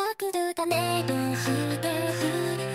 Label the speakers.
Speaker 1: なくるたねどうして